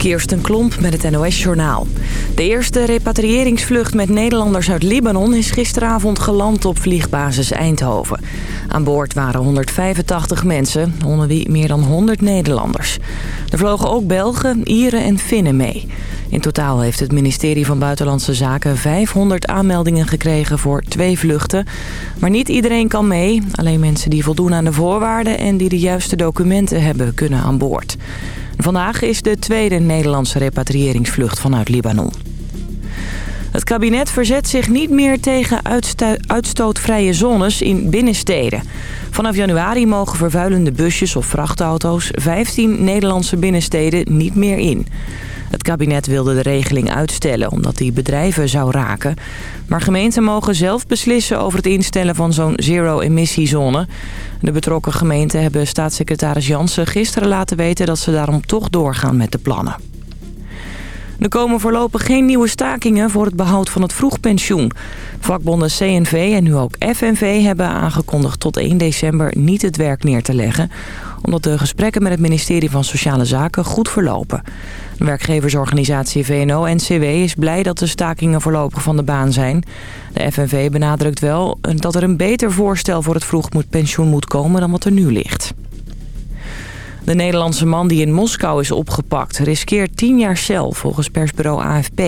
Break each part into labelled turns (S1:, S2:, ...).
S1: Kirsten Klomp met het NOS-journaal. De eerste repatriëringsvlucht met Nederlanders uit Libanon is gisteravond geland op vliegbasis Eindhoven. Aan boord waren 185 mensen, onder wie meer dan 100 Nederlanders. Er vlogen ook Belgen, Ieren en Finnen mee. In totaal heeft het ministerie van Buitenlandse Zaken 500 aanmeldingen gekregen voor twee vluchten. Maar niet iedereen kan mee. Alleen mensen die voldoen aan de voorwaarden en die de juiste documenten hebben kunnen aan boord. Vandaag is de tweede Nederlandse repatriëringsvlucht vanuit Libanon. Het kabinet verzet zich niet meer tegen uitstootvrije zones in binnensteden. Vanaf januari mogen vervuilende busjes of vrachtauto's 15 Nederlandse binnensteden niet meer in. Het kabinet wilde de regeling uitstellen omdat die bedrijven zou raken. Maar gemeenten mogen zelf beslissen over het instellen van zo'n zero-emissiezone. De betrokken gemeenten hebben staatssecretaris Jansen gisteren laten weten dat ze daarom toch doorgaan met de plannen. Er komen voorlopig geen nieuwe stakingen voor het behoud van het vroegpensioen. Vakbonden CNV en nu ook FNV hebben aangekondigd tot 1 december niet het werk neer te leggen... omdat de gesprekken met het ministerie van Sociale Zaken goed verlopen. De werkgeversorganisatie VNO-NCW is blij dat de stakingen voorlopig van de baan zijn. De FNV benadrukt wel dat er een beter voorstel voor het vroegpensioen moet komen dan wat er nu ligt. De Nederlandse man die in Moskou is opgepakt riskeert 10 jaar cel volgens persbureau AFP.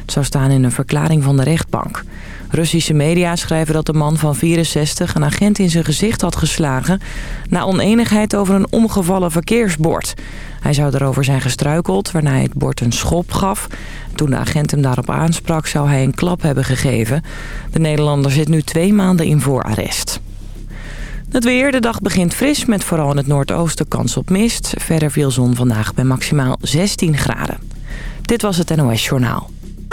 S1: Het zou staan in een verklaring van de rechtbank. Russische media schrijven dat de man van 64 een agent in zijn gezicht had geslagen... na oneenigheid over een omgevallen verkeersbord. Hij zou erover zijn gestruikeld, waarna hij het bord een schop gaf. Toen de agent hem daarop aansprak, zou hij een klap hebben gegeven. De Nederlander zit nu twee maanden in voorarrest. Het weer, de dag begint fris met vooral in het noordoosten kans op mist. Verder viel zon vandaag bij maximaal 16 graden. Dit was het NOS Journaal.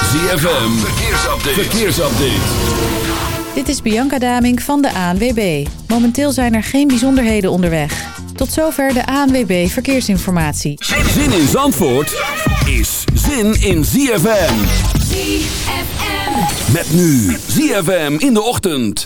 S2: ZFM, verkeersupdate. verkeersupdate.
S3: Dit is Bianca Daming van de ANWB. Momenteel zijn er geen bijzonderheden onderweg. Tot zover de ANWB Verkeersinformatie.
S2: Zin in Zandvoort is zin in ZFM.
S4: ZFM.
S2: Met nu ZFM in de ochtend.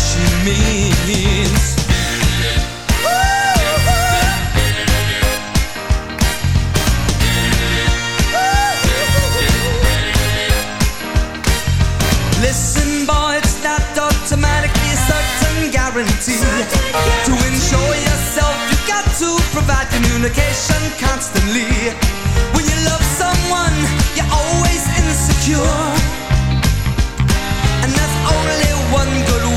S5: she means. Listen, boy, it's not automatically a certain guarantee. To ensure yourself, you've got to provide communication constantly. When you love someone, you're always insecure. And there's only one good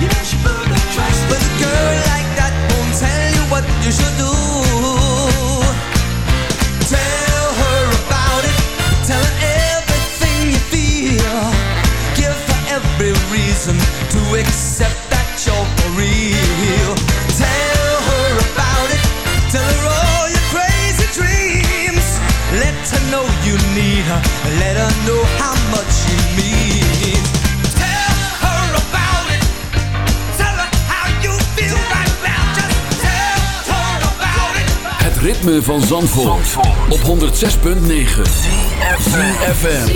S5: You know she put her trust But a girl like that won't tell you what you should do. Tell her about it. Tell her everything you feel. Give her every reason to accept that you're for real. Tell her about it. Tell her all your crazy dreams. Let her know you need her. Let her know how much you mean.
S2: Ritme van Zandvoort, op 106.9 FM.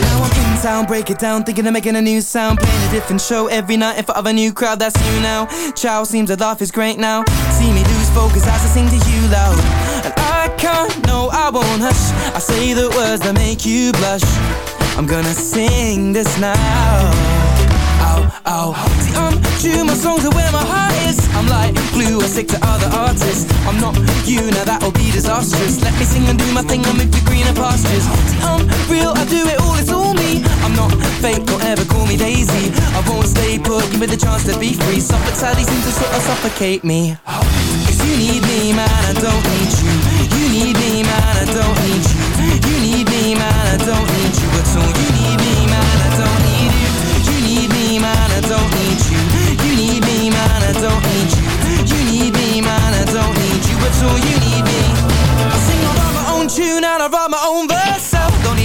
S5: Now I'm in town, break it down, thinking of making a new sound, playing a different show every night in front of a new crowd. That's you now. Chow seems to laugh is great now. See me lose focus as I sing to you loud, and I can't, I won't hush. I say the words that make you blush. I'm gonna sing this now. Ow, ow. Um, See, I'm true, my songs are where my heart is. I'm like blue, I stick to other artists. I'm not you, now that'll be disastrous. Let me sing and do my thing, I'll move to greener pastures. See, I'm real, I do it all, it's all me. I'm not fake, don't ever call me Daisy. I won't stay put, give me the chance to be free. Sadly seems to sort of suffocate me. Cause you need me, man, I don't need you. You need me, man, you. Need me, man, I don't need you at all. You need me, man, I don't need you. You need me, man, I don't need you. You need me, man, I don't need you. You need me, man, I don't need you at all. You need me. I sing, I my own tune and I write my own verse.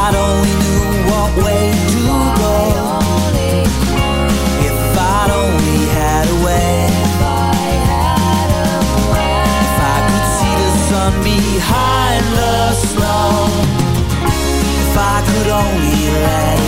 S6: I'd only knew what way to go. If I'd only had a way. If I could see the sun behind the snow. If I could only let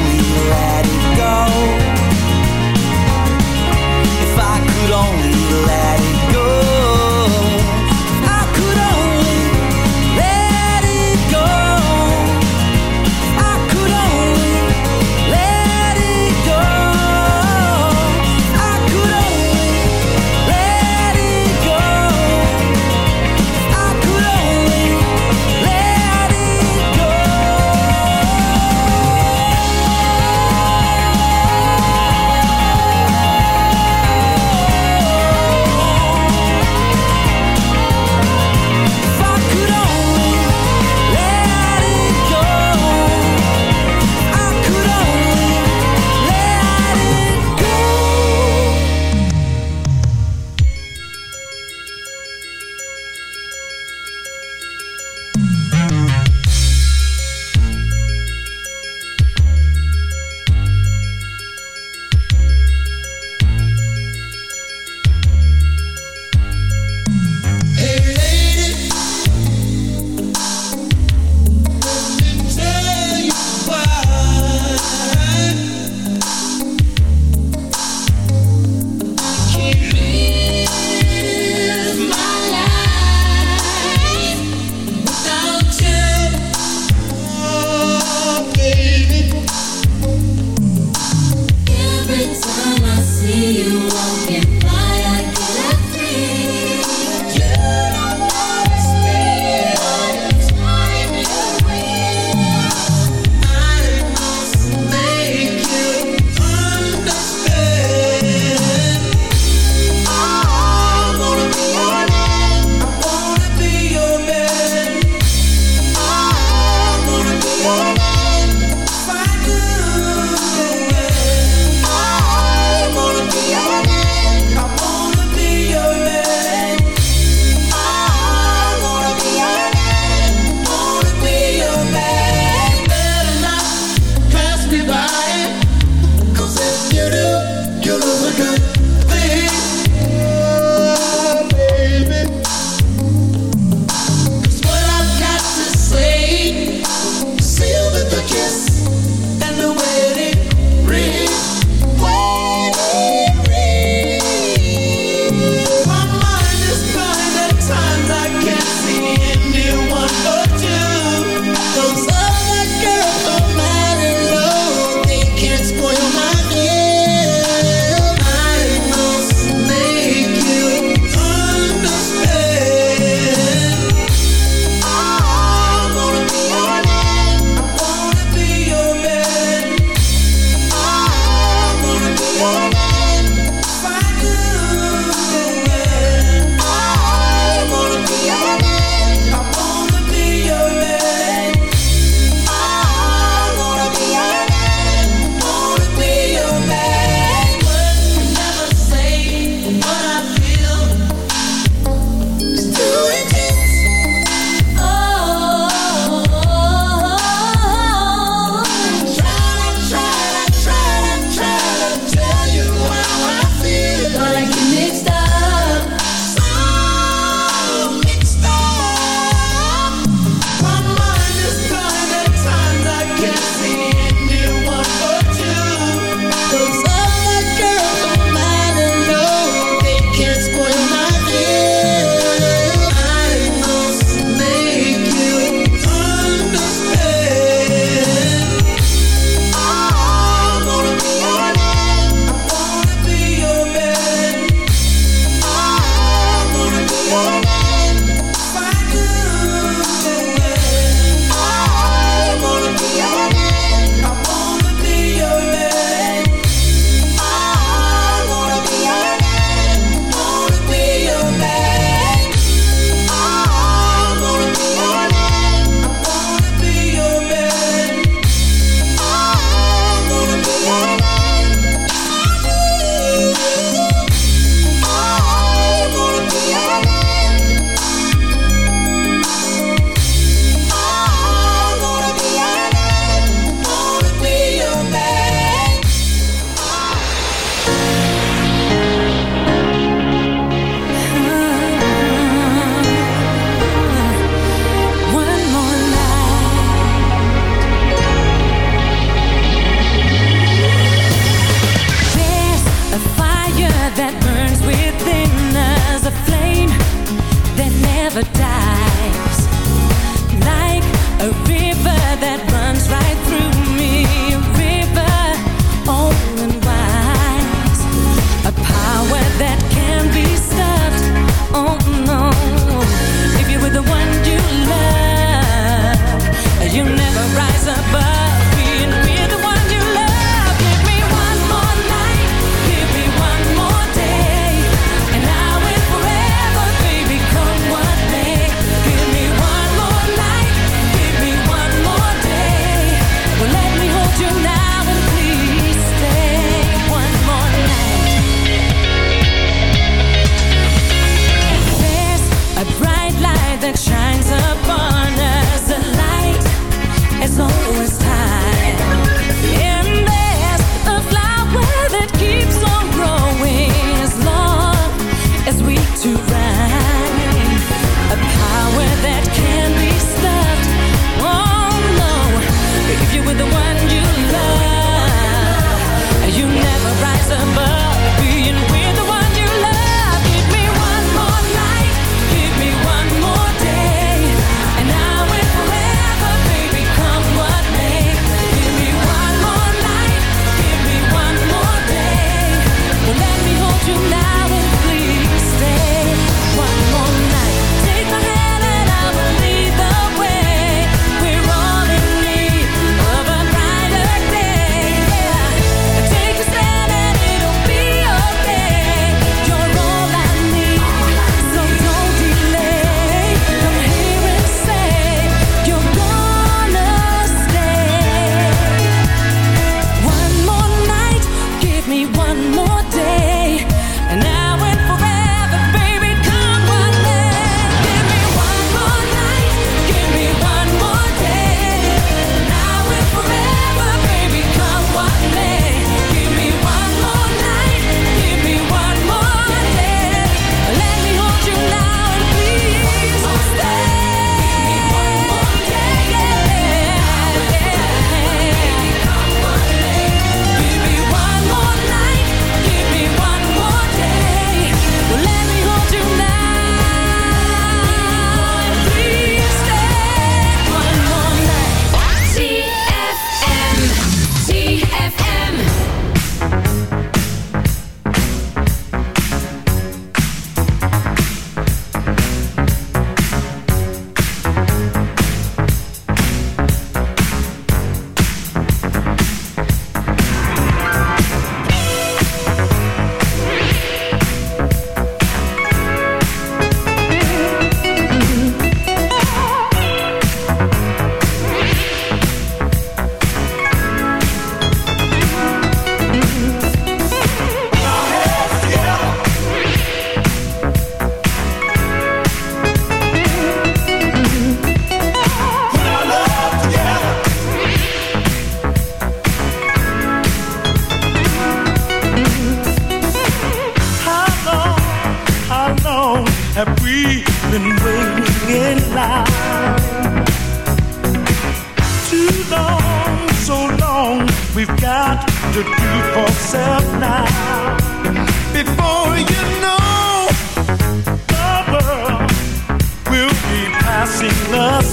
S4: never die.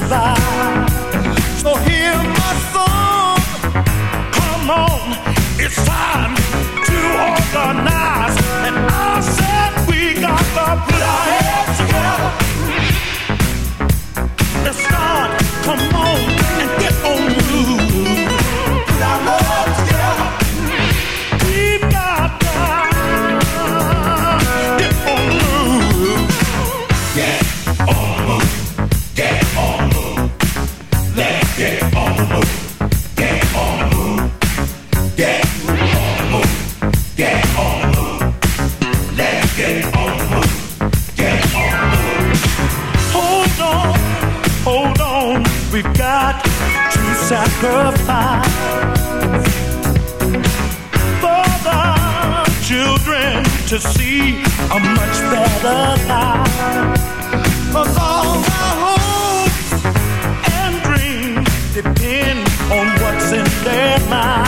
S4: So
S7: hear my song. Come on, it's time to organize. for the children to see a much better all hopes and dreams depend on what's in their
S4: mind.